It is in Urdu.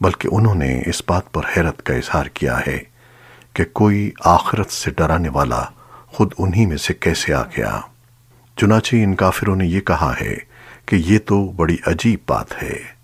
بلکہ انہوں نے اس بات پر حیرت کا اظہار کیا ہے کہ کوئی آخرت سے ڈرانے والا خود انہی میں سے کیسے آ گیا؟ چنانچہ ان کافروں نے یہ کہا ہے کہ یہ تو بڑی عجیب بات ہے۔